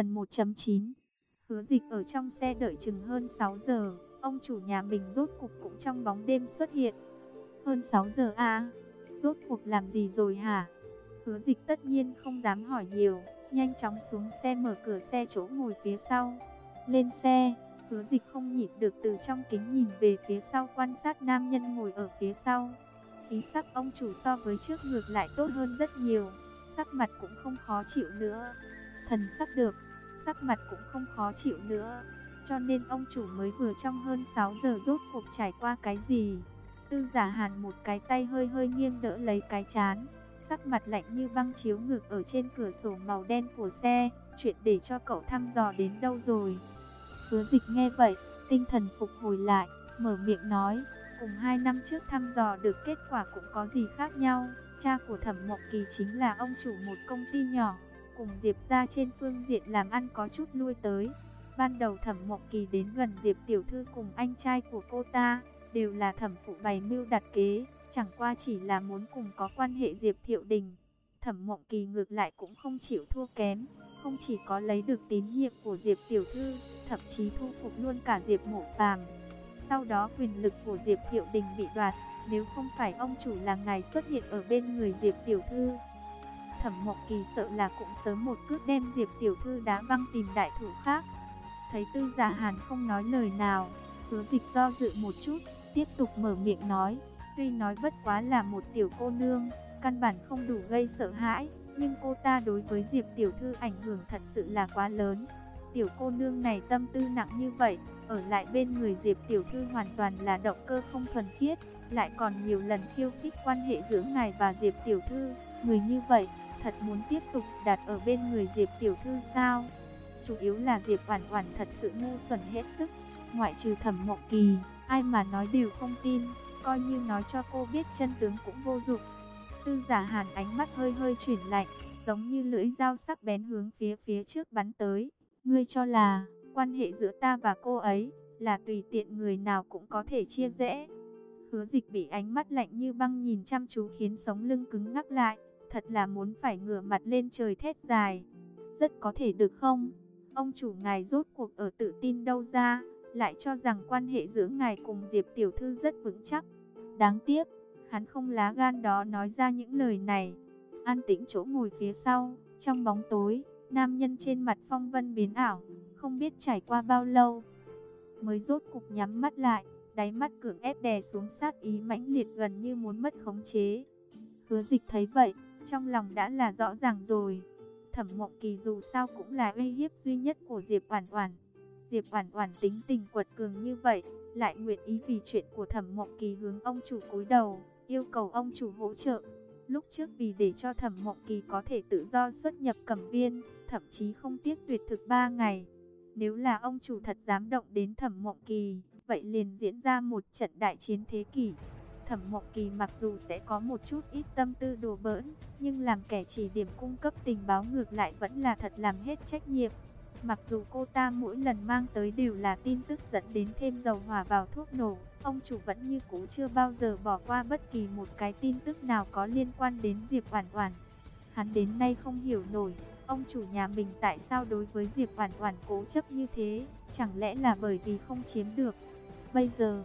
Phần 1.9 Hứa dịch ở trong xe đợi chừng hơn 6 giờ, ông chủ nhà mình rốt cục cũng trong bóng đêm xuất hiện. Hơn 6 giờ à, rốt cuộc làm gì rồi hả? Hứa dịch tất nhiên không dám hỏi nhiều, nhanh chóng xuống xe mở cửa xe chỗ ngồi phía sau. Lên xe, hứa dịch không nhịn được từ trong kính nhìn về phía sau quan sát nam nhân ngồi ở phía sau. Khí sắc ông chủ so với trước ngược lại tốt hơn rất nhiều, sắc mặt cũng không khó chịu nữa. Thần sắc được, sắc mặt cũng không khó chịu nữa. Cho nên ông chủ mới vừa trong hơn 6 giờ rốt cuộc trải qua cái gì. Tư giả hàn một cái tay hơi hơi nghiêng đỡ lấy cái chán. Sắc mặt lạnh như băng chiếu ngược ở trên cửa sổ màu đen của xe. Chuyện để cho cậu thăm dò đến đâu rồi. Hứa dịch nghe vậy, tinh thần phục hồi lại, mở miệng nói. Cùng hai năm trước thăm dò được kết quả cũng có gì khác nhau. Cha của Thẩm Mộng Kỳ chính là ông chủ một công ty nhỏ, cùng Diệp ra trên phương diện làm ăn có chút lui tới. Ban đầu Thẩm Mộng Kỳ đến gần Diệp Tiểu Thư cùng anh trai của cô ta, đều là thẩm phụ bày mưu đặt kế, chẳng qua chỉ là muốn cùng có quan hệ Diệp Thiệu Đình. Thẩm Mộng Kỳ ngược lại cũng không chịu thua kém, không chỉ có lấy được tín nhiệm của Diệp Tiểu Thư, thậm chí thu phục luôn cả Diệp Mộ Phàm. Sau đó quyền lực của Diệp Thiệu Đình bị đoạt, nếu không phải ông chủ là ngài xuất hiện ở bên người Diệp Tiểu Thư. Thẩm Mộc Kỳ sợ là cũng sớm một cước đem Diệp Tiểu Thư đá văng tìm đại thủ khác. Thấy Tư Giả Hàn không nói lời nào, hứa dịch do dự một chút, tiếp tục mở miệng nói. Tuy nói bất quá là một tiểu cô nương, căn bản không đủ gây sợ hãi, nhưng cô ta đối với Diệp Tiểu Thư ảnh hưởng thật sự là quá lớn. Tiểu cô nương này tâm tư nặng như vậy, ở lại bên người Diệp Tiểu Thư hoàn toàn là động cơ không thuần khiết, lại còn nhiều lần khiêu khích quan hệ giữa ngài và Diệp Tiểu Thư. Người như vậy, thật muốn tiếp tục đặt ở bên người Diệp Tiểu Thư sao? Chủ yếu là Diệp Oản Oản thật sự ngu xuẩn hết sức, ngoại trừ Thẩm Mộng Kỳ, ai mà nói đều không tin, coi như nói cho cô biết chân tướng cũng vô dụng. Tư Giả Hàn ánh mắt hơi hơi chuyển lạnh, giống như lưỡi dao sắc bén hướng phía phía trước bắn tới. Ngươi cho là quan hệ giữa ta và cô ấy là tùy tiện người nào cũng có thể chia rẽ. Hứa Dịch bị ánh mắt lạnh như băng nhìn chăm chú khiến sống lưng cứng ngắc lại, thật là muốn phải ngửa mặt lên trời thét dài. Rất có thể được không? Ông chủ ngài rốt cuộc ở tự tin đâu ra, lại cho rằng quan hệ giữa ngài cùng Diệp Tiểu Thư rất vững chắc. Đáng tiếc, hắn không lá gan đó nói ra những lời này. An tĩnh chỗ ngồi phía sau, trong bóng tối, nam nhân trên mặt phong vân biến ảo, không biết trải qua bao lâu. Mới rốt cục nhắm mắt lại, đáy mắt cưỡng ép đè xuống sát ý mãnh liệt gần như muốn mất khống chế. Hứa dịch thấy vậy, trong lòng đã là rõ ràng rồi. Thẩm Mộng Kỳ dù sao cũng là uy hiếp duy nhất của Diệp Oản Oản. Diệp Oản Oản tính tình quật cường như vậy, lại nguyện ý vì chuyện của Thẩm Mộng Kỳ hướng ông chủ cúi đầu, yêu cầu ông chủ hỗ trợ. Lúc trước vì để cho Thẩm Mộng Kỳ có thể tự do xuất nhập Cẩm Viên, thậm chí không tiếc tuyệt thực 3 ngày. Nếu là ông chủ thật dám động đến Thẩm Mộng Kỳ, vậy liền diễn ra một trận đại chiến thế kỷ. Thẩm Mộc Kỳ mặc dù sẽ có một chút ít tâm tư đồ bỡn, nhưng làm kẻ chỉ điểm cung cấp tình báo ngược lại vẫn là thật làm hết trách nhiệm. Mặc dù cô ta mỗi lần mang tới đều là tin tức dẫn đến thêm dầu hỏa vào thuốc nổ, ông chủ vẫn như cũ chưa bao giờ bỏ qua bất kỳ một cái tin tức nào có liên quan đến Diệp Oản Oản. Hắn đến nay không hiểu nổi, ông chủ nhà mình tại sao đối với Diệp Oản Oản cố chấp như thế, chẳng lẽ là bởi vì không chiếm được. Bây giờ,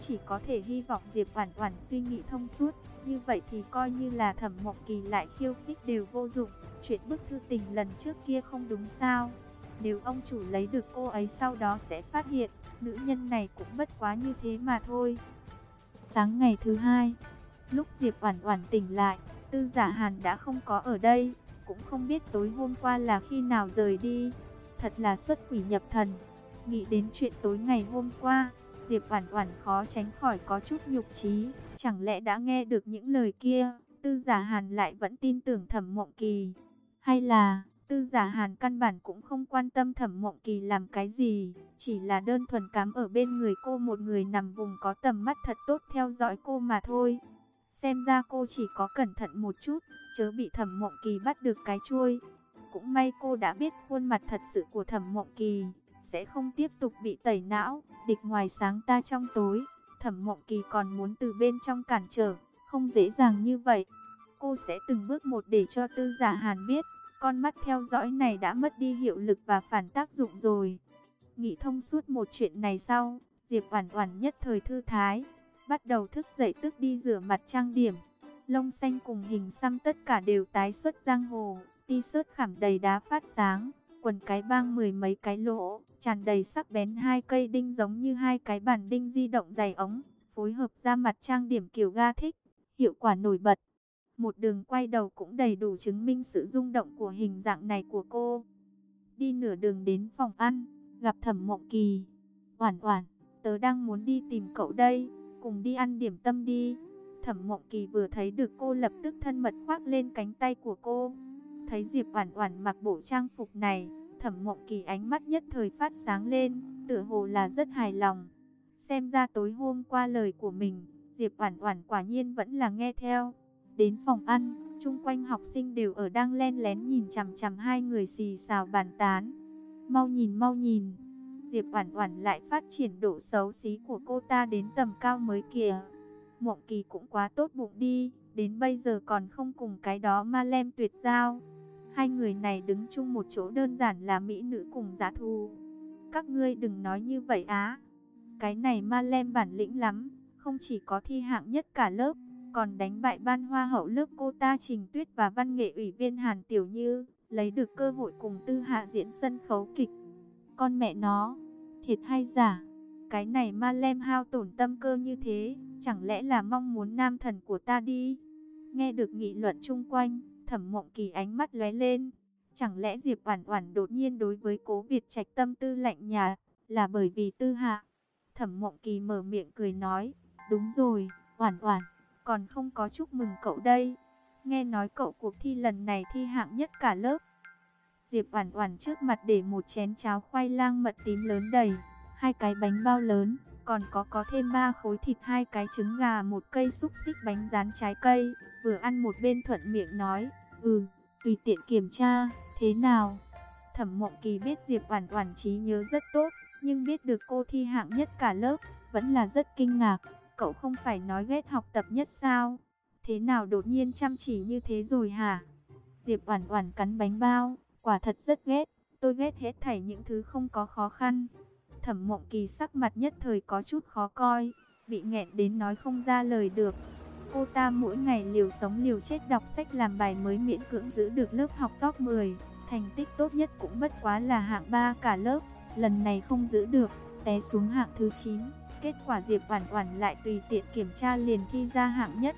chỉ có thể hy vọng Diệp Oản Oản suy nghĩ thông suốt, như vậy thì coi như là Thẩm Mộng Kỳ lại khiêu khích đều vô dụng, chuyện bức thư tình lần trước kia không đúng sao? Nếu ông chủ lấy được cô ấy sau đó sẽ phát hiện, nữ nhân này cũng bất quá như thế mà thôi. Sáng ngày thứ hai, lúc Diệp Oản Oản tỉnh lại, Tư Giả Hàn đã không có ở đây, cũng không biết tối hôm qua là khi nào rời đi. Thật là xuất quỷ nhập thần. Nghĩ đến chuyện tối ngày hôm qua, Diệp Oản Oản khó tránh khỏi có chút nhục trí, chẳng lẽ đã nghe được những lời kia, Tư Giả Hàn lại vẫn tin tưởng Thẩm Mộng Kỳ, hay là Tư Giả Hàn căn bản cũng không quan tâm Thẩm Mộng Kỳ làm cái gì, chỉ là đơn thuần cám ở bên người cô một người nằm vùng có tầm mắt thật tốt theo dõi cô mà thôi. Xem ra cô chỉ có cẩn thận một chút, chớ bị Thẩm Mộng Kỳ bắt được cái chuôi. Cũng may cô đã biết khuôn mặt thật sự của Thẩm Mộng Kỳ, sẽ không tiếp tục bị tẩy não, địch ngoài sáng ta trong tối. Thẩm Mộng Kỳ còn muốn từ bên trong cản trở, không dễ dàng như vậy. Cô sẽ từng bước một để cho Tư Giả Hàn biết, con mắt theo dõi này đã mất đi hiệu lực và phản tác dụng rồi. Nghĩ thông suốt một chuyện này sau, Diệp Oản Oản nhất thời thư thái, bắt đầu thức dậy tức đi rửa mặt trang điểm. Lông xanh cùng hình xăm tất cả đều tái xuất giang hồ, ti sớt khảm đầy đá phát sáng, quần cái băng mười mấy cái lỗ, tràn đầy sắc bén hai cây đinh giống như hai cái bàn đinh di động dày ống, phối hợp ra mặt trang điểm kiểu ga thích, hiệu quả nổi bật. Một đường quay đầu cũng đầy đủ chứng minh sự rung động của hình dạng này của cô. Đi nửa đường đến phòng ăn, gặp Thẩm Mộng Kỳ. "Oản Oản, tớ đang muốn đi tìm cậu đây, cùng đi ăn điểm tâm đi." Thẩm Mộng Kỳ vừa thấy được cô lập tức thân mật khoác lên cánh tay của cô. Thấy Diệp Oản Oản mặc bộ trang phục này, Thẩm Mộng Kỳ ánh mắt nhất thời phát sáng lên, tựa hồ là rất hài lòng. Xem ra tối hôm qua lời của mình, Diệp Oản Oản quả nhiên vẫn là nghe theo. Đến phòng ăn, chung quanh học sinh đều ở đang len lén nhìn chằm chằm hai người xì xào bàn tán. Mau nhìn mau nhìn, Diệp Oản Oản lại phát triển độ xấu xí của cô ta đến tầm cao mới kìa. Mộng Kỳ cũng quá tốt bụng đi, đến bây giờ còn không cùng cái đó ma lem tuyệt giao. Hai người này đứng chung một chỗ đơn giản là mỹ nữ cùng giá thù. Các ngươi đừng nói như vậy á. Cái này ma lem bản lĩnh lắm, không chỉ có thi hạng nhất cả lớp, còn đánh bại ban hoa hậu lớp cô ta Trình Tuyết và văn nghệ ủy viên Hàn Tiểu Như, lấy được cơ hội cùng tư hạ diễn sân khấu kịch. Con mẹ nó, thiệt hay giả? Cái này ma lem hao tổn tâm cơ như thế, chẳng lẽ là mong muốn nam thần của ta đi? Nghe được nghị luận chung quanh, thẩm mộng kỳ ánh mắt lóe lên. Chẳng lẽ Diệp Oản Oản đột nhiên đối với cố Việt Trạch tâm tư lạnh nhạt, là bởi vì tư hạ? Thẩm mộng kỳ mở miệng cười nói, đúng rồi, Oản Oản, còn không có chúc mừng cậu đây. Nghe nói cậu cuộc thi lần này thi hạng nhất cả lớp. Diệp Oản Oản trước mặt để một chén cháo khoai lang mật tím lớn đầy, hai cái bánh bao lớn, còn có có thêm ba khối thịt hai cái trứng gà một cây xúc xích bánh rán trái cây, vừa ăn một bên thuận miệng nói, "Ừ, tùy tiện kiểm tra, thế nào?" Thẩm Mộng Kỳ biết Diệp Oản Oản trí nhớ rất tốt, nhưng biết được cô thi hạng nhất cả lớp, vẫn là rất kinh ngạc. Cậu không phải nói ghét học tập nhất sao? Thế nào đột nhiên chăm chỉ như thế rồi hả? Diệp Oản Oản cắn bánh bao, quả thật rất ghét, tôi ghét hết thảy những thứ không có khó khăn. Thẩm Mộng Kỳ sắc mặt nhất thời có chút khó coi, bị nghẹn đến nói không ra lời được. Cô ta mỗi ngày liều sống liều chết đọc sách làm bài mới miễn cưỡng giữ được lớp học top 10, thành tích tốt nhất cũng bất quá là hạng 3 cả lớp, lần này không giữ được, té xuống hạng thứ 9. Kết quả Diệp Oản Oản lại tùy tiện kiểm tra liền thi ra hạng nhất.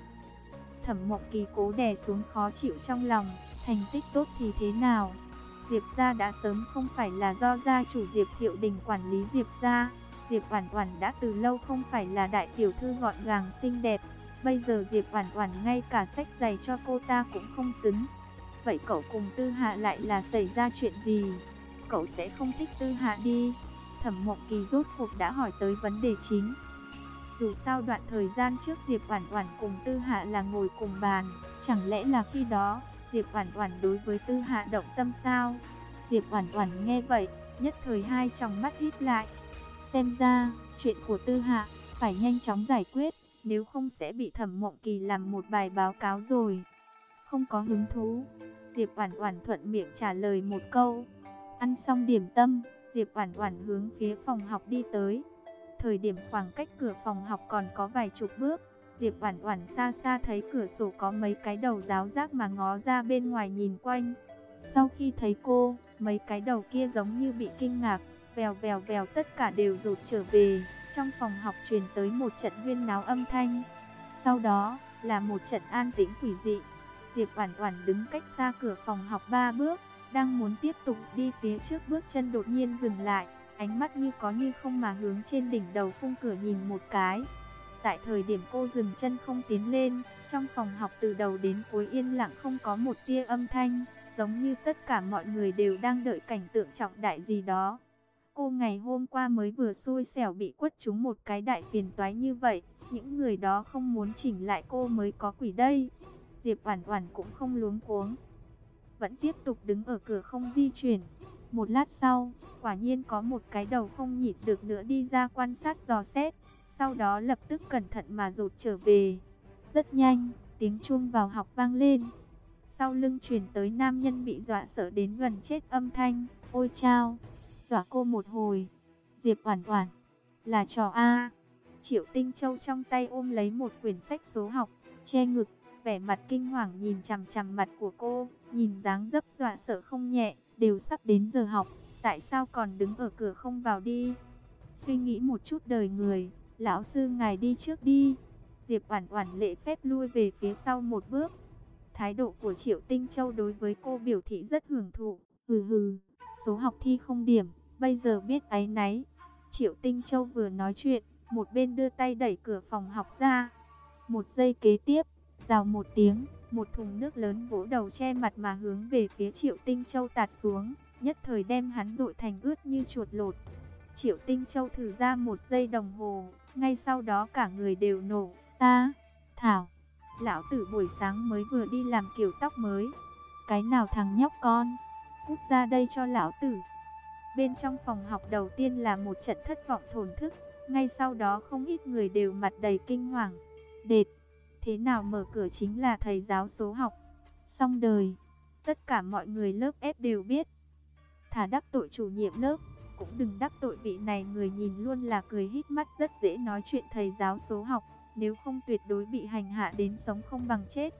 Thẩm Mộng Kỳ cố đè xuống khó chịu trong lòng, thành tích tốt thì thế nào? Diệp gia đã sớm không phải là do gia chủ Diệp hiệu Đình quản lý Diệp gia. Diệp Oản Oản đã từ lâu không phải là đại tiểu thư gọn gàng xinh đẹp, bây giờ Diệp Oản Oản ngay cả sách giày cho cô ta cũng không xứng. Vậy cậu cùng Tư Hạ lại là xảy ra chuyện gì? Cậu sẽ không thích Tư Hạ đi. Thẩm Mộng Kỳ rốt cuộc đã hỏi tới vấn đề chính. Dù sao đoạn thời gian trước Diệp Oản Oản cùng Tư Hạ là ngồi cùng bàn, chẳng lẽ là khi đó Diệp Oản Oản đối với Tư Hạ động tâm sao? Diệp Oản Oản nghe vậy, nhất thời hai tròng mắt híp lại. Xem ra, chuyện của Tư Hạ phải nhanh chóng giải quyết, nếu không sẽ bị Thẩm Mộng Kỳ làm một bài báo cáo rồi. Không có hứng thú. Diệp Oản Oản thuận miệng trả lời một câu. Ăn xong điểm tâm, Diệp Oản Oản hướng phía phòng học đi tới. Thời điểm khoảng cách cửa phòng học còn có vài chục bước, Diệp Oản Oản xa xa thấy cửa sổ có mấy cái đầu giáo giác mà ngó ra bên ngoài nhìn quanh. Sau khi thấy cô, mấy cái đầu kia giống như bị kinh ngạc, vèo vèo vèo tất cả đều rụt trở về. Trong phòng học truyền tới một trận huyên náo âm thanh. Sau đó là một trận an tĩnh quỷ dị. Diệp Oản Oản đứng cách xa cửa phòng học ba bước, đang muốn tiếp tục đi phía trước bước chân đột nhiên dừng lại, ánh mắt như có như không mà hướng trên đỉnh đầu khung cửa nhìn một cái. Tại thời điểm cô dừng chân không tiến lên, trong phòng học từ đầu đến cuối yên lặng không có một tia âm thanh, giống như tất cả mọi người đều đang đợi cảnh tượng trọng đại gì đó. Cô ngày hôm qua mới vừa xui xẻo bị quất trúng một cái đại phiền toái như vậy, những người đó không muốn chỉnh lại cô mới có quỷ đây. Diệp Oản Oản cũng không luống cuống, vẫn tiếp tục đứng ở cửa không di chuyển. Một lát sau, quả nhiên có một cái đầu không nhịn được nữa đi ra quan sát dò xét, sau đó lập tức cẩn thận mà rụt trở về. Rất nhanh, tiếng chuông vào học vang lên. sau lưng truyền tới nam nhân bị dọa sợ đến gần chết âm thanh. Ôi chao, dọa cô một hồi. Diệp Oản Oản, là trò a. Triệu Tinh Châu trong tay ôm lấy một quyển sách số học, che ngực, vẻ mặt kinh hoàng nhìn chằm chằm mặt của cô, nhìn dáng dấp dọa sợ không nhẹ, đều sắp đến giờ học, tại sao còn đứng ở cửa không vào đi? Suy nghĩ một chút đời người, lão sư ngài đi trước đi. Diệp Oản Oản lễ phép lui về phía sau một bước. Thái độ của Triệu Tinh Châu đối với cô biểu thị rất hưởng thụ. Hừ hừ, số học thi không điểm, bây giờ biết ấy náy. Triệu Tinh Châu vừa nói chuyện, một bên đưa tay đẩy cửa phòng học ra. Một giây kế tiếp, rào một tiếng, một thùng nước lớn vỗ đầu che mặt mà hướng về phía Triệu Tinh Châu tạt xuống, nhất thời đem hắn rội thành ướt như chuột lột. Triệu Tinh Châu thử ra một giây đồng hồ, ngay sau đó cả người đều nổ. Ta, Thảo, lão tử buổi sáng mới vừa đi làm kiểu tóc mới. Cái nào thằng nhóc con, cút ra đây cho lão tử. Bên trong phòng học đầu tiên là một trận thất vọng thổn thức, ngay sau đó không ít người đều mặt đầy kinh hoàng. Đệt, thế nào mở cửa chính là thầy giáo số học. Xong đời, tất cả mọi người lớp F đều biết. Thả đắc tội chủ nhiệm lớp, cũng đừng đắc tội vị này người nhìn luôn là cười hít mắt rất dễ nói chuyện thầy giáo số học, nếu không tuyệt đối bị hành hạ đến sống không bằng chết.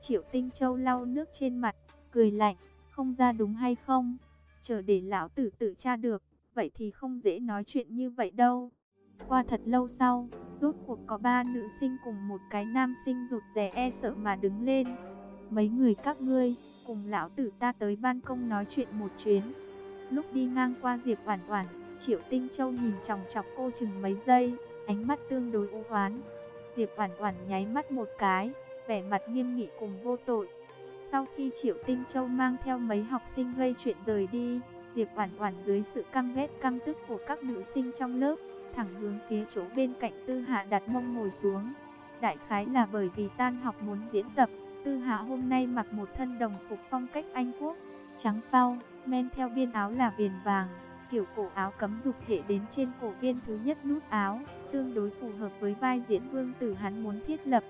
Triệu Tinh Châu lau nước trên mặt, cười lạnh, không ra đúng hay không? Chờ để lão tử tự tra được, vậy thì không dễ nói chuyện như vậy đâu. Qua thật lâu sau, rốt cuộc có ba nữ sinh cùng một cái nam sinh rụt rè e sợ mà đứng lên. Mấy người các ngươi, cùng lão tử ta tới ban công nói chuyện một chuyến. Lúc đi ngang qua Diệp Oản Oản, Triệu Tinh Châu nhìn chòng chọc cô chừng mấy giây, ánh mắt tương đối u hoán Diệp Oản Oản nháy mắt một cái, vẻ mặt nghiêm nghị cùng vô tội. Sau khi Triệu Tinh Châu mang theo mấy học sinh gây chuyện rời đi, Diệp Oản Oản dưới sự căm ghét căm tức của các nữ sinh trong lớp, thẳng hướng phía chỗ bên cạnh Tư Hạ đặt mông ngồi xuống. Đại khái là bởi vì tan học muốn diễn tập, Tư Hạ hôm nay mặc một thân đồng phục phong cách Anh quốc, trắng phao, men theo biên áo là viền vàng, kiểu cổ áo cấm dục hệ đến trên cổ biên thứ nhất nút áo, tương đối phù hợp với vai diễn vương tử hắn muốn thiết lập.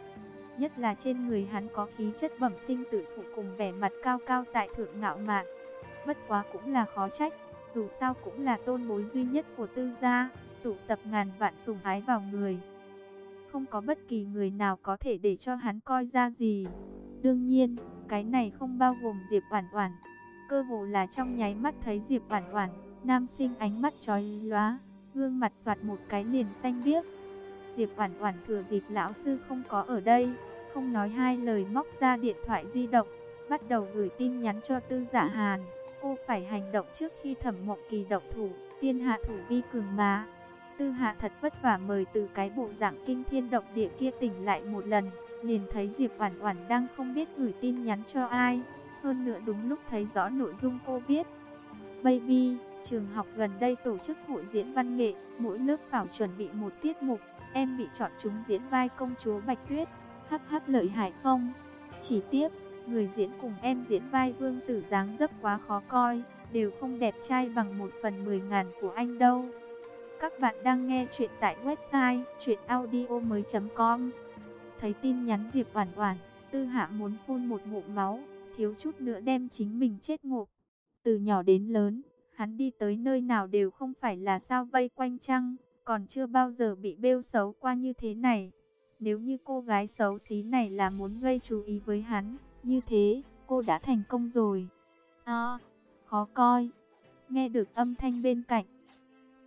Nhất là trên người hắn có khí chất bẩm sinh tự phụ cùng vẻ mặt cao cao tại thượng ngạo mạn. Bất quá cũng là khó trách, dù sao cũng là tôn bối duy nhất của tư gia, tụ tập ngàn vạn sùng ái vào người. Không có bất kỳ người nào có thể để cho hắn coi ra gì. Đương nhiên, cái này không bao gồm Diệp Oản Oản. Cơ hồ là trong nháy mắt thấy Diệp Oản Oản, nam sinh ánh mắt chói lóa, gương mặt xoạt một cái liền xanh biếc. Diệp Oản Oản thừa dịp lão sư không có ở đây, không nói hai lời móc ra điện thoại di động, bắt đầu gửi tin nhắn cho Tư Dạ Hàn. Cô phải hành động trước khi Thẩm Mộng Kỳ động thủ, tiên hạ thủ vi cường mà. Tư Hạ thật vất vả mời từ cái bộ dạng kinh thiên động địa kia tỉnh lại một lần, liền thấy Diệp Oản Oản đang không biết gửi tin nhắn cho ai, hơn nữa đúng lúc thấy rõ nội dung cô viết. Baby, trường học gần đây tổ chức hội diễn văn nghệ, mỗi lớp phải chuẩn bị một tiết mục, em bị chọn chúng diễn vai công chúa Bạch Tuyết. Hắc hắc lợi hại không? Chỉ tiếc, người diễn cùng em diễn vai vương tử dáng dấp quá khó coi, đều không đẹp trai bằng một phần mười ngàn của anh đâu. Các bạn đang nghe chuyện tại website chuyenaudio.com Thấy tin nhắn Diệp Oản Oản, Tư Hạ muốn phun một ngụm máu, thiếu chút nữa đem chính mình chết ngộp. Từ nhỏ đến lớn, hắn đi tới nơi nào đều không phải là sao vây quanh chăng, còn chưa bao giờ bị bêu xấu qua như thế này. Nếu như cô gái xấu xí này là muốn gây chú ý với hắn, như thế, cô đã thành công rồi. À, khó coi. Nghe được âm thanh bên cạnh,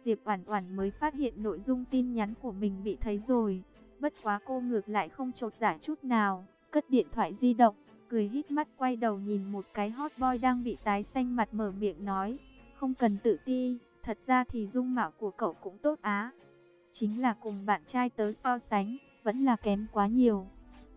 Diệp Oản Oản mới phát hiện nội dung tin nhắn của mình bị thấy rồi. Bất quá cô ngược lại không chột dạ chút nào, cất điện thoại di động, cười hít mắt quay đầu nhìn một cái hot boy đang bị tái xanh mặt mở miệng nói, không cần tự ti, thật ra thì dung mạo của cậu cũng tốt á. Chính là cùng bạn trai tớ so sánh, vẫn là kém quá nhiều.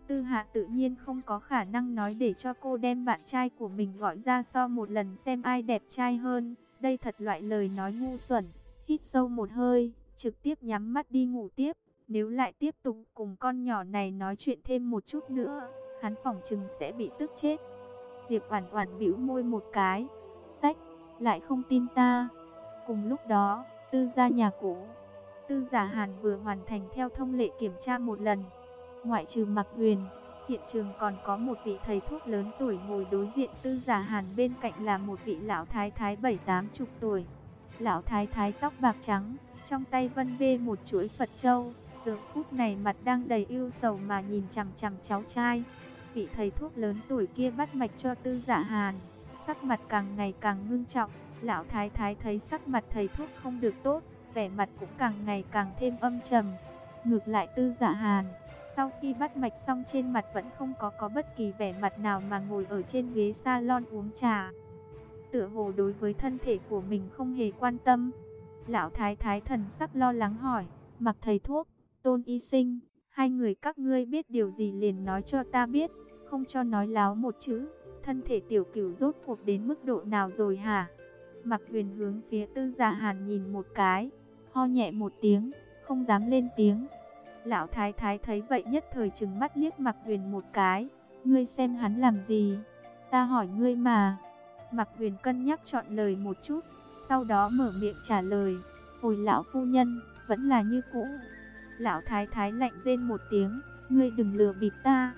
Tư Hạ tự nhiên không có khả năng nói để cho cô đem bạn trai của mình gọi ra so một lần xem ai đẹp trai hơn. Đây thật loại lời nói ngu xuẩn. Hít sâu một hơi, trực tiếp nhắm mắt đi ngủ tiếp. Nếu lại tiếp tục cùng con nhỏ này nói chuyện thêm một chút nữa, hắn phỏng chừng sẽ bị tức chết. Diệp Oản Oản bĩu môi một cái, "Sách, lại không tin ta." Cùng lúc đó, Tư gia nhà cũ, Tư Giả Hàn vừa hoàn thành theo thông lệ kiểm tra một lần, ngoại trừ Mặc Huyền, Hiện trường còn có một vị thầy thuốc lớn tuổi ngồi đối diện tư giả hàn bên cạnh là một vị lão thái thái bảy tám chục tuổi. Lão thái thái tóc bạc trắng, trong tay vân vê một chuỗi Phật Châu. Giờ phút này mặt đang đầy ưu sầu mà nhìn chằm chằm cháu trai. Vị thầy thuốc lớn tuổi kia bắt mạch cho tư giả hàn. Sắc mặt càng ngày càng ngưng trọng. Lão thái thái thấy sắc mặt thầy thuốc không được tốt. Vẻ mặt cũng càng ngày càng thêm âm trầm. Ngược lại tư giả hàn. Sau khi bắt mạch xong trên mặt vẫn không có có bất kỳ vẻ mặt nào mà ngồi ở trên ghế salon uống trà. Tựa hồ đối với thân thể của mình không hề quan tâm. Lão thái thái thần sắc lo lắng hỏi, mặc thầy thuốc, tôn y sinh, hai người các ngươi biết điều gì liền nói cho ta biết, không cho nói láo một chữ, thân thể tiểu cửu rốt cuộc đến mức độ nào rồi hả? Mặc huyền hướng phía tư giả hàn nhìn một cái, ho nhẹ một tiếng, không dám lên tiếng. Lão thái thái thấy vậy nhất thời chừng mắt liếc mặc huyền một cái, ngươi xem hắn làm gì, ta hỏi ngươi mà. Mặc huyền cân nhắc chọn lời một chút, sau đó mở miệng trả lời, hồi lão phu nhân, vẫn là như cũ. Lão thái thái lạnh rên một tiếng, ngươi đừng lừa bịp ta,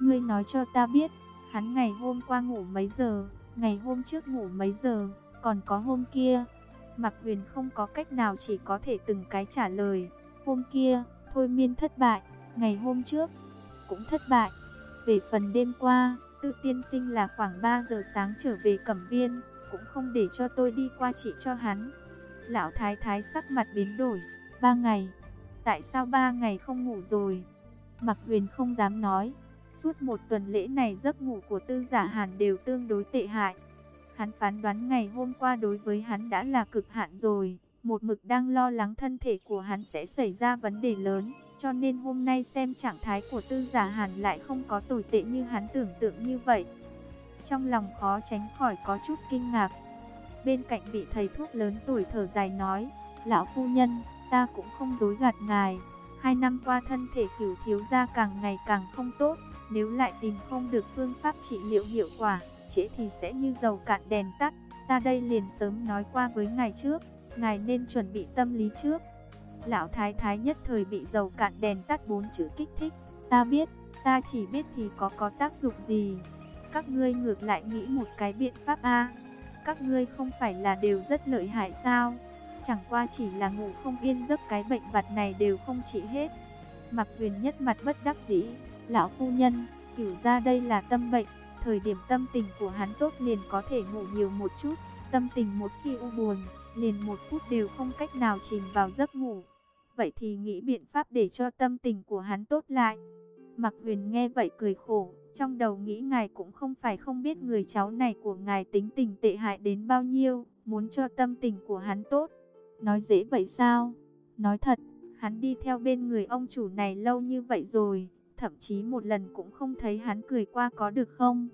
ngươi nói cho ta biết, hắn ngày hôm qua ngủ mấy giờ, ngày hôm trước ngủ mấy giờ, còn có hôm kia. Mặc huyền không có cách nào chỉ có thể từng cái trả lời, hôm kia, thôi miên thất bại, ngày hôm trước, cũng thất bại. Về phần đêm qua, tự tiên sinh là khoảng 3 giờ sáng trở về cẩm viên, cũng không để cho tôi đi qua chỉ cho hắn. Lão thái thái sắc mặt biến đổi, ba ngày, tại sao ba ngày không ngủ rồi? Mặc huyền không dám nói, suốt một tuần lễ này giấc ngủ của tư giả hàn đều tương đối tệ hại. Hắn phán đoán ngày hôm qua đối với hắn đã là cực hạn rồi, một mực đang lo lắng thân thể của hắn sẽ xảy ra vấn đề lớn, cho nên hôm nay xem trạng thái của tư giả hàn lại không có tồi tệ như hắn tưởng tượng như vậy. Trong lòng khó tránh khỏi có chút kinh ngạc. Bên cạnh vị thầy thuốc lớn tuổi thở dài nói, lão phu nhân, ta cũng không dối gạt ngài. Hai năm qua thân thể cửu thiếu gia càng ngày càng không tốt, nếu lại tìm không được phương pháp trị liệu hiệu quả, trễ thì sẽ như dầu cạn đèn tắt. Ta đây liền sớm nói qua với ngài trước, ngài nên chuẩn bị tâm lý trước. Lão thái thái nhất thời bị dầu cạn đèn tắt bốn chữ kích thích. Ta biết, ta chỉ biết thì có có tác dụng gì. Các ngươi ngược lại nghĩ một cái biện pháp A. Các ngươi không phải là đều rất lợi hại sao? Chẳng qua chỉ là ngủ không yên giấc cái bệnh vặt này đều không trị hết. Mặc huyền nhất mặt bất đắc dĩ. Lão phu nhân, cửu ra đây là tâm bệnh. Thời điểm tâm tình của hắn tốt liền có thể ngủ nhiều một chút. Tâm tình một khi u buồn, liền một phút đều không cách nào chìm vào giấc ngủ. Vậy thì nghĩ biện pháp để cho tâm tình của hắn tốt lại. Mặc huyền nghe vậy cười khổ, trong đầu nghĩ ngài cũng không phải không biết người cháu này của ngài tính tình tệ hại đến bao nhiêu, muốn cho tâm tình của hắn tốt. Nói dễ vậy sao? Nói thật, hắn đi theo bên người ông chủ này lâu như vậy rồi, thậm chí một lần cũng không thấy hắn cười qua có được không?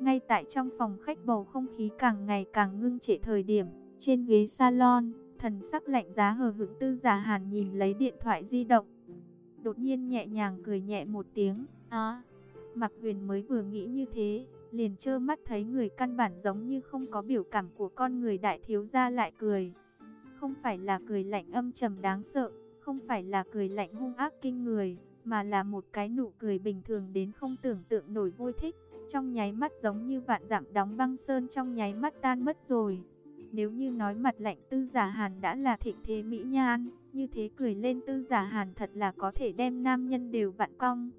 Ngay tại trong phòng khách bầu không khí càng ngày càng ngưng trệ thời điểm, trên ghế salon, thần sắc lạnh giá hờ hững tư giả hàn nhìn lấy điện thoại di động. Đột nhiên nhẹ nhàng cười nhẹ một tiếng, á, mặc huyền mới vừa nghĩ như thế, liền trơ mắt thấy người căn bản giống như không có biểu cảm của con người đại thiếu gia lại cười. Không phải là cười lạnh âm trầm đáng sợ, không phải là cười lạnh hung ác kinh người, mà là một cái nụ cười bình thường đến không tưởng tượng nổi vui thích. Trong nháy mắt giống như vạn dặm đóng băng sơn trong nháy mắt tan mất rồi. Nếu như nói mặt lạnh tư giả hàn đã là thịnh thế mỹ nhan, như thế cười lên tư giả hàn thật là có thể đem nam nhân đều vạn cong.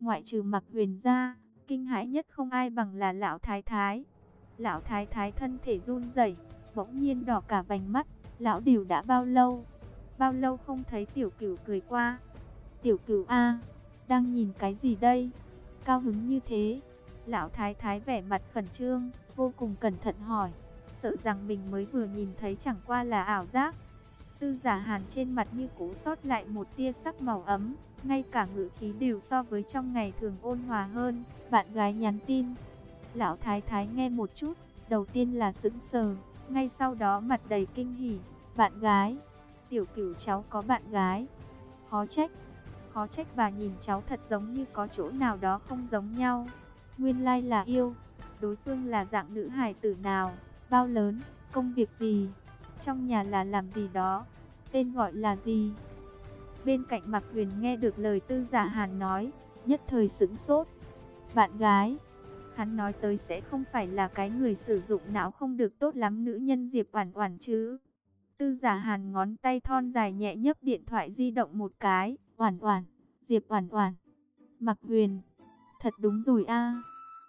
Ngoại trừ mặc huyền ra, kinh hãi nhất không ai bằng là lão thái thái. Lão thái thái thân thể run rẩy, bỗng nhiên đỏ cả vành mắt, lão điều đã bao lâu? Bao lâu không thấy tiểu cửu cười qua? Tiểu cửu A, đang nhìn cái gì đây? Cao hứng như thế. Lão thái thái vẻ mặt khẩn trương, vô cùng cẩn thận hỏi sợ rằng mình mới vừa nhìn thấy chẳng qua là ảo giác. Tư giả hàn trên mặt như cố sót lại một tia sắc màu ấm, ngay cả ngữ khí đều so với trong ngày thường ôn hòa hơn. Bạn gái nhắn tin. Lão thái thái nghe một chút, đầu tiên là sững sờ, ngay sau đó mặt đầy kinh hỉ. Bạn gái, tiểu cửu cháu có bạn gái. Khó trách, khó trách bà nhìn cháu thật giống như có chỗ nào đó không giống nhau. Nguyên lai like là yêu, đối phương là dạng nữ hài tử nào bao lớn, công việc gì, trong nhà là làm gì đó, tên gọi là gì. Bên cạnh Mạc Huyền nghe được lời tư giả hàn nói, nhất thời sững sốt, Bạn gái, hắn nói tới sẽ không phải là cái người sử dụng não không được tốt lắm nữ nhân Diệp Oản Oản chứ. Tư giả hàn ngón tay thon dài nhẹ nhấp điện thoại di động một cái. Oản Oản, Diệp Oản Oản. Mặc Huyền, thật đúng rồi a.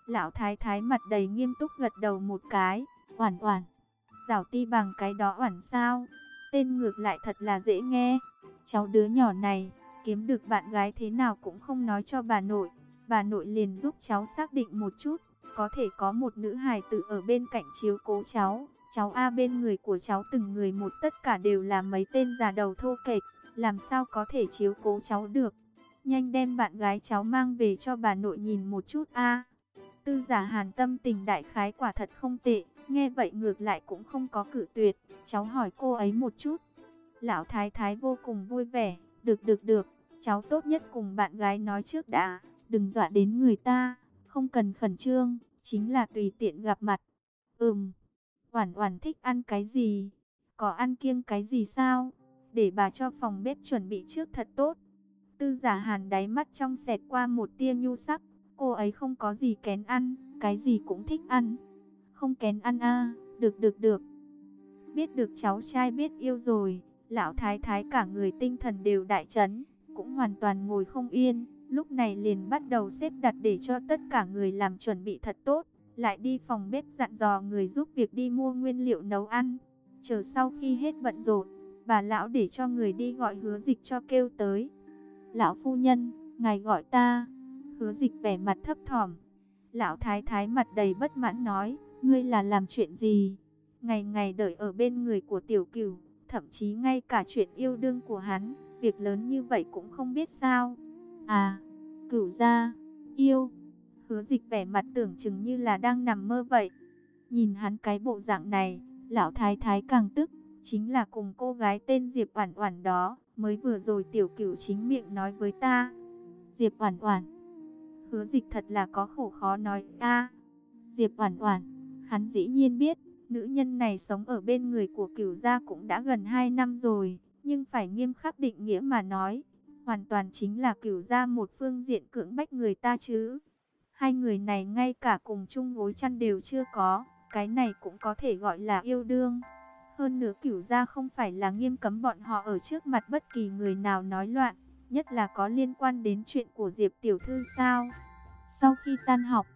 Lão thái thái mặt đầy nghiêm túc gật đầu một cái. Oản Oản, Giảo ti bằng cái đó oản sao? Tên ngược lại thật là dễ nghe. Cháu đứa nhỏ này, kiếm được bạn gái thế nào cũng không nói cho bà nội. Bà nội liền giúp cháu xác định một chút, có thể có một nữ hài tử ở bên cạnh chiếu cố cháu. Cháu A bên người của cháu từng người một tất cả đều là mấy tên già đầu thô kệch, làm sao có thể chiếu cố cháu được. Nhanh đem bạn gái cháu mang về cho bà nội nhìn một chút A. Tư giả hàn tâm tình đại khái quả thật không tệ, nghe vậy ngược lại cũng không có cử tuyệt, cháu hỏi cô ấy một chút. Lão thái thái vô cùng vui vẻ, được được được, cháu tốt nhất cùng bạn gái nói trước đã, đừng dọa đến người ta, không cần khẩn trương, chính là tùy tiện gặp mặt. Ừm, Oản Oản thích ăn cái gì? Có ăn kiêng cái gì sao? Để bà cho phòng bếp chuẩn bị trước thật tốt. Tư giả hàn đáy mắt trong xẹt qua một tia nhu sắc, cô ấy không có gì kén ăn, cái gì cũng thích ăn. Không kén ăn a, được được được. Biết được cháu trai biết yêu rồi, lão thái thái cả người tinh thần đều đại chấn, cũng hoàn toàn ngồi không yên, lúc này liền bắt đầu xếp đặt để cho tất cả người làm chuẩn bị thật tốt, lại đi phòng bếp dặn dò người giúp việc đi mua nguyên liệu nấu ăn. Chờ sau khi hết bận rộn, bà lão để cho người đi gọi hứa dịch cho kêu tới. Lão phu nhân, ngài gọi ta. Hứa dịch vẻ mặt thấp thỏm. Lão thái thái mặt đầy bất mãn nói, ngươi là làm chuyện gì? Ngày ngày đợi ở bên người của tiểu cửu, thậm chí ngay cả chuyện yêu đương của hắn, việc lớn như vậy cũng không biết sao. À, cửu gia, yêu. Hứa dịch vẻ mặt tưởng chừng như là đang nằm mơ vậy. Nhìn hắn cái bộ dạng này, lão thái thái càng tức, chính là cùng cô gái tên Diệp Oản Oản đó, mới vừa rồi tiểu cửu chính miệng nói với ta. Diệp Oản Oản. Hứa dịch thật là có khổ khó nói a. Diệp Oản Oản, hắn dĩ nhiên biết, nữ nhân này sống ở bên người của cửu gia cũng đã gần 2 năm rồi, nhưng phải nghiêm khắc định nghĩa mà nói, hoàn toàn chính là cửu gia một phương diện cưỡng bách người ta chứ. Hai người này ngay cả cùng chung gối chăn đều chưa có, cái này cũng có thể gọi là yêu đương. Hơn nữa cửu gia không phải là nghiêm cấm bọn họ ở trước mặt bất kỳ người nào nói loạn, nhất là có liên quan đến chuyện của Diệp Tiểu Thư sao. Sau khi tan học,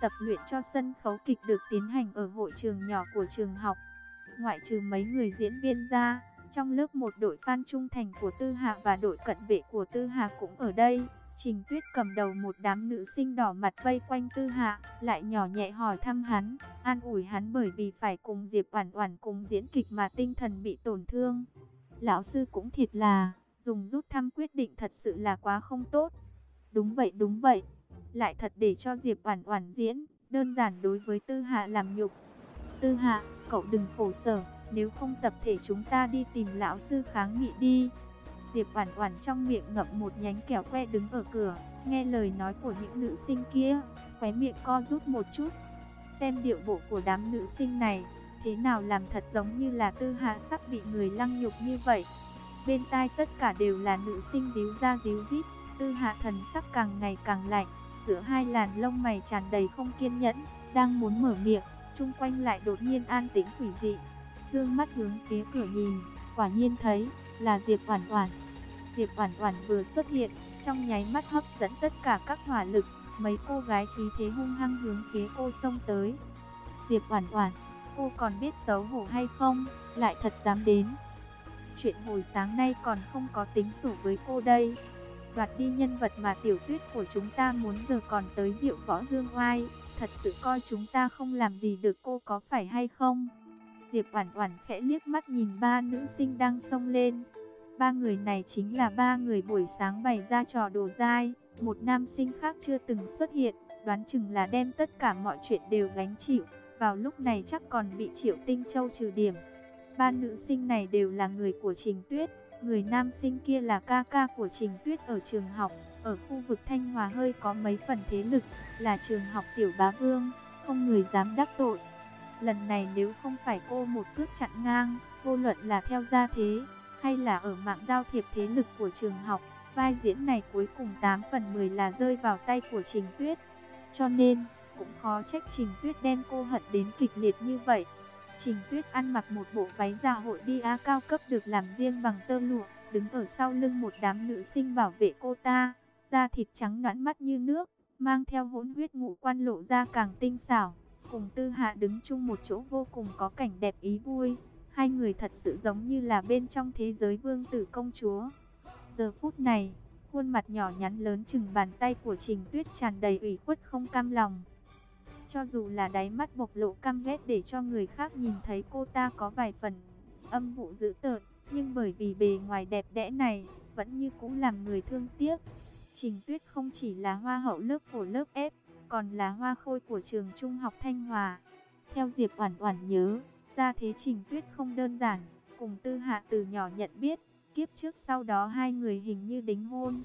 tập luyện cho sân khấu kịch được tiến hành ở hội trường nhỏ của trường học. Ngoại trừ mấy người diễn viên ra, trong lớp một đội fan trung thành của Tư Hạ và đội cận vệ của Tư Hạ cũng ở đây. Trình Tuyết cầm đầu một đám nữ sinh đỏ mặt vây quanh Tư Hạ, lại nhỏ nhẹ hỏi thăm hắn, an ủi hắn bởi vì phải cùng Diệp Oản Oản cùng diễn kịch mà tinh thần bị tổn thương. Lão sư cũng thiệt là, dùng rút thăm quyết định thật sự là quá không tốt. Đúng vậy, đúng vậy. Lại thật để cho Diệp Oản Oản diễn, đơn giản đối với Tư Hạ làm nhục. Tư Hạ, cậu đừng khổ sở, nếu không tập thể chúng ta đi tìm lão sư kháng nghị đi. Diệp Oản Oản trong miệng ngậm một nhánh kẹo que đứng ở cửa, nghe lời nói của những nữ sinh kia, khóe miệng co rút một chút. Xem điệu bộ của đám nữ sinh này, thế nào làm thật giống như là Tư Hạ sắp bị người lăng nhục như vậy. Bên tai tất cả đều là nữ sinh díu ra díu dít, Tư Hạ thần sắc càng ngày càng lạnh, giữa hai làn lông mày tràn đầy không kiên nhẫn, đang muốn mở miệng, chung quanh lại đột nhiên an tĩnh quỷ dị. Dương mắt hướng phía cửa nhìn, quả nhiên thấy là Diệp Oản Oản. Diệp Oản Oản vừa xuất hiện, trong nháy mắt hấp dẫn tất cả các hỏa lực, mấy cô gái khí thế hung hăng hướng phía cô xông tới. Diệp Oản Oản, cô còn biết xấu hổ hay không, lại thật dám đến. Chuyện hồi sáng nay còn không có tính sổ với cô đây. Đoạt đi nhân vật mà tiểu tuyết của chúng ta muốn giờ còn tới Diệu Võ Dương Oai, thật sự coi chúng ta không làm gì được cô có phải hay không? Diệp Oản Oản khẽ liếc mắt nhìn ba nữ sinh đang xông lên. Ba người này chính là ba người buổi sáng bày ra trò đồ dai, một nam sinh khác chưa từng xuất hiện, đoán chừng là đem tất cả mọi chuyện đều gánh chịu, vào lúc này chắc còn bị Triệu Tinh Châu trừ điểm. Ba nữ sinh này đều là người của Trình Tuyết, người nam sinh kia là ca ca của Trình Tuyết ở trường học, ở khu vực Thanh Hòa hơi có mấy phần thế lực, là trường học Tiểu Bá Vương, không người dám đắc tội. Lần này nếu không phải cô một cước chặn ngang, vô luận là theo gia thế, hay là ở mạng giao thiệp thế lực của trường học, vai diễn này cuối cùng 8 phần 10 là rơi vào tay của Trình Tuyết. Cho nên, cũng khó trách Trình Tuyết đem cô hận đến kịch liệt như vậy. Trình Tuyết ăn mặc một bộ váy dạ hội đi á cao cấp được làm riêng bằng tơ lụa, đứng ở sau lưng một đám nữ sinh bảo vệ cô ta, da thịt trắng nõn mắt như nước, mang theo hỗn huyết ngũ quan lộ ra càng tinh xảo. Cùng Tư Hạ đứng chung một chỗ vô cùng có cảnh đẹp ý vui, hai người thật sự giống như là bên trong thế giới vương tử công chúa. Giờ phút này, khuôn mặt nhỏ nhắn lớn chừng bàn tay của Trình Tuyết tràn đầy ủy khuất không cam lòng. Cho dù là đáy mắt bộc lộ căm ghét để cho người khác nhìn thấy cô ta có vài phần âm vụ dữ tợn, nhưng bởi vì bề ngoài đẹp đẽ này, vẫn như cũng làm người thương tiếc. Trình Tuyết không chỉ là hoa hậu lớp của lớp F, còn là hoa khôi của trường trung học Thanh Hòa. Theo Diệp Oản Oản nhớ, ra thế Trình Tuyết không đơn giản, cùng Tư Hạ từ nhỏ nhận biết, kiếp trước sau đó hai người hình như đính hôn.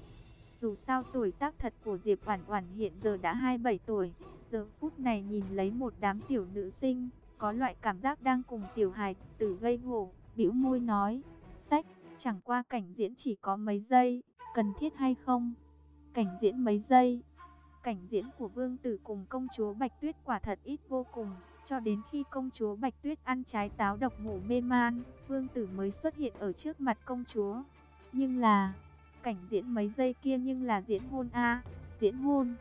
Dù sao tuổi tác thật của Diệp Oản Oản hiện giờ đã 27 tuổi, giờ phút này nhìn lấy một đám tiểu nữ sinh, có loại cảm giác đang cùng tiểu hài tử gây gổ, bĩu môi nói, "Sách, chẳng qua cảnh diễn chỉ có mấy giây, cần thiết hay không?" Cảnh diễn mấy giây? Cảnh diễn của vương tử cùng công chúa Bạch Tuyết quả thật ít vô cùng, cho đến khi công chúa Bạch Tuyết ăn trái táo độc ngủ mê man, vương tử mới xuất hiện ở trước mặt công chúa. Nhưng là, cảnh diễn mấy giây kia nhưng là diễn hôn a, diễn hôn.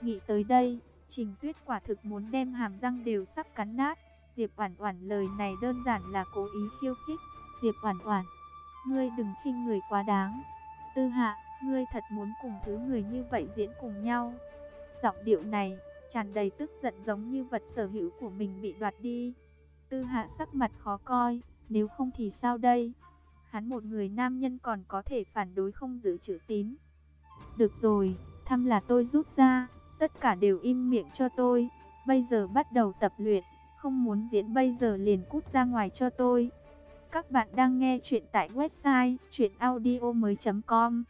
Nghĩ tới đây, Trình Tuyết quả thực muốn đem hàm răng đều sắp cắn nát. Diệp Oản Oản lời này đơn giản là cố ý khiêu khích. Diệp Oản Oản, ngươi đừng khinh người quá đáng. Tư Hạ, ngươi thật muốn cùng thứ người như vậy diễn cùng nhau. Giọng điệu này, tràn đầy tức giận giống như vật sở hữu của mình bị đoạt đi. Tư hạ sắc mặt khó coi, nếu không thì sao đây? Hắn một người nam nhân còn có thể phản đối không giữ chữ tín. Được rồi, thăm là tôi rút ra, tất cả đều im miệng cho tôi. Bây giờ bắt đầu tập luyện, không muốn diễn bây giờ liền cút ra ngoài cho tôi. Các bạn đang nghe chuyện tại website chuyenaudio.com